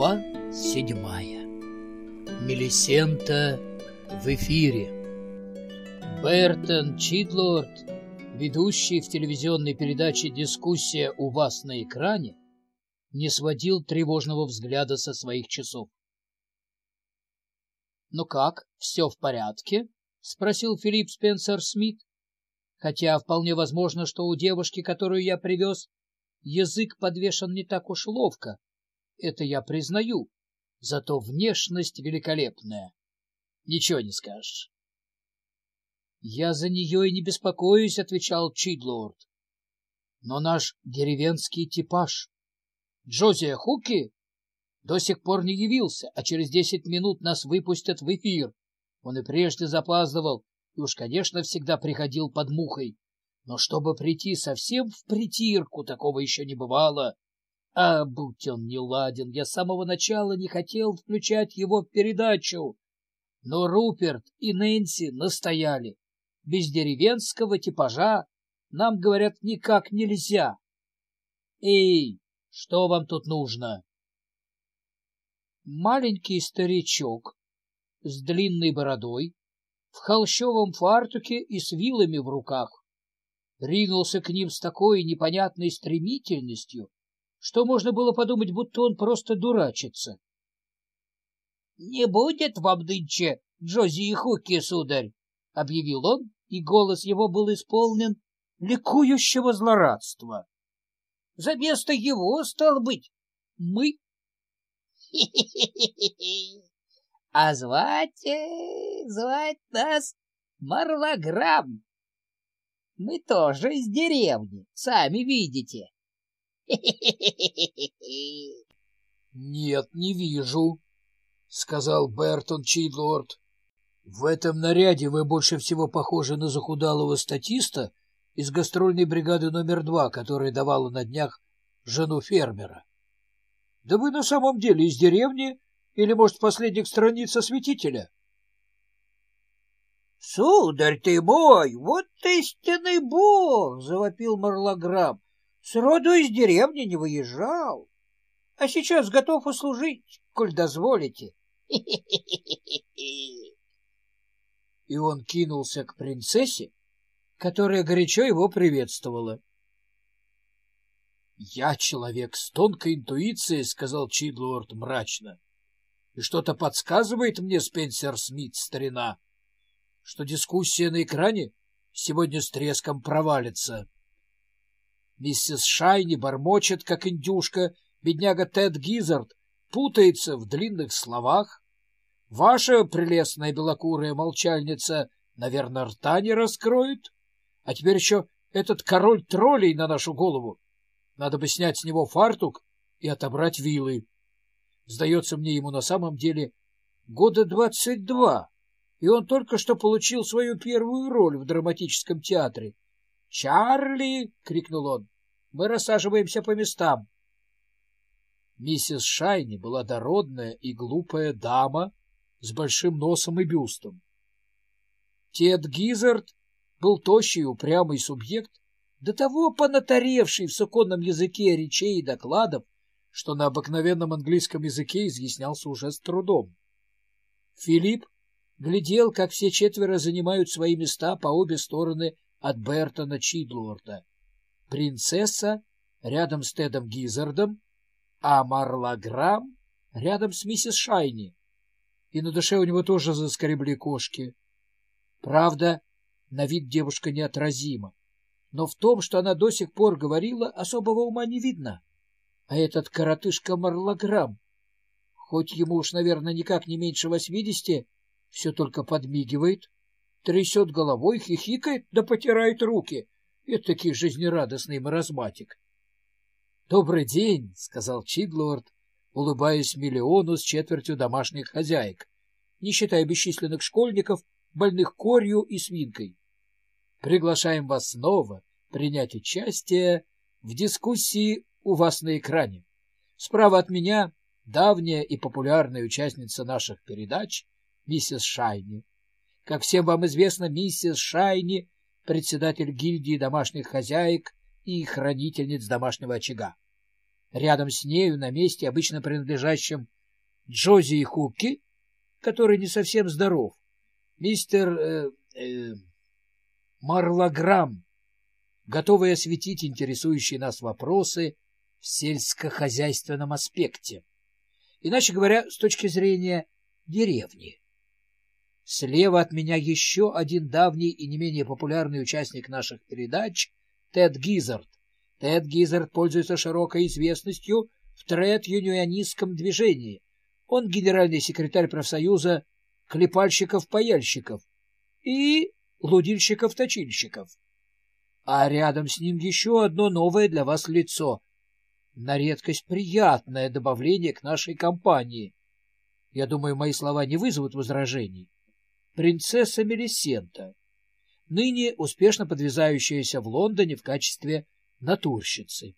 Глава седьмая Мелисента в эфире Бертон Чидлорд, ведущий в телевизионной передаче «Дискуссия у вас на экране», не сводил тревожного взгляда со своих часов. «Ну как, все в порядке?» — спросил Филипп Спенсер Смит. Хотя вполне возможно, что у девушки, которую я привез, язык подвешен не так уж ловко, это я признаю, зато внешность великолепная. Ничего не скажешь. — Я за нее и не беспокоюсь, — отвечал Чидлорд. — Но наш деревенский типаж, Джозия Хуки, до сих пор не явился, а через десять минут нас выпустят в эфир. Он и прежде запаздывал, и уж, конечно, всегда приходил под мухой. Но чтобы прийти совсем в притирку, такого еще не бывало. А будь он не ладен, я с самого начала не хотел включать его в передачу. Но Руперт и Нэнси настояли. Без деревенского типажа нам, говорят, никак нельзя. Эй, что вам тут нужно? Маленький старичок с длинной бородой, в холщовом фартуке и с вилами в руках, ринулся к ним с такой непонятной стремительностью, что можно было подумать, будто он просто дурачится. — Не будет вам нынче Джози и Хуки, сударь! — объявил он, и голос его был исполнен ликующего злорадства. — За место его, стал быть, мы... — А звать... Э, звать нас Марлограмм. Мы тоже из деревни, сами видите. Нет, не вижу, сказал Бертон Чидлорд. В этом наряде вы больше всего похожи на захудалого статиста из гастрольной бригады номер два, которая давала на днях жену фермера. Да вы на самом деле из деревни или, может, последних страниц осветителя? — Сударь ты мой, вот истинный бог! — завопил Марлограмм. Сроду из деревни не выезжал, а сейчас готов услужить, коль дозволите. И он кинулся к принцессе, которая горячо его приветствовала. — Я человек с тонкой интуицией, — сказал Чидлорд мрачно. — И что-то подсказывает мне Спенсер Смит, старина, что дискуссия на экране сегодня с треском провалится. — Миссис Шайни бормочет, как индюшка, бедняга Тед Гизард путается в длинных словах. Ваша прелестная белокурая молчальница, наверное, рта не раскроет. А теперь еще этот король троллей на нашу голову. Надо бы снять с него фартук и отобрать вилы. Сдается мне ему на самом деле года двадцать два, и он только что получил свою первую роль в драматическом театре. «Чарли!» — крикнул он. «Мы рассаживаемся по местам». Миссис Шайни была дородная и глупая дама с большим носом и бюстом. Тед Гизард был тощий и упрямый субъект, до того понатаревший в суконном языке речей и докладов, что на обыкновенном английском языке изъяснялся уже с трудом. Филипп глядел, как все четверо занимают свои места по обе стороны от Бертона Чидлорда. Принцесса рядом с Тедом Гизардом, а Марлаграм рядом с миссис Шайни. И на душе у него тоже заскребли кошки. Правда, на вид девушка неотразима, но в том, что она до сих пор говорила, особого ума не видно. А этот коротышка Марлаграм, хоть ему уж, наверное, никак не меньше восьмидесяти, все только подмигивает, трясет головой, хихикает да потирает руки. Это таки жизнерадостный маразматик. — Добрый день, — сказал Чидлорд, улыбаясь миллиону с четвертью домашних хозяек, не считая бесчисленных школьников, больных корью и свинкой. Приглашаем вас снова принять участие в дискуссии у вас на экране. Справа от меня давняя и популярная участница наших передач миссис Шайни. Как всем вам известно, миссис Шайни — председатель гильдии домашних хозяек и хранительниц домашнего очага. Рядом с нею, на месте, обычно принадлежащем Джози и Хукки, который не совсем здоров, мистер э, э, Марлаграм, готовый осветить интересующие нас вопросы в сельскохозяйственном аспекте. Иначе говоря, с точки зрения деревни. Слева от меня еще один давний и не менее популярный участник наших передач — Тед Гизард. Тед Гизард пользуется широкой известностью в тред-юнионистском движении. Он генеральный секретарь профсоюза клепальщиков-паяльщиков и лудильщиков-точильщиков. А рядом с ним еще одно новое для вас лицо. На редкость приятное добавление к нашей компании. Я думаю, мои слова не вызовут возражений. Принцесса Мелисента, ныне успешно подвязающаяся в Лондоне в качестве натурщицы.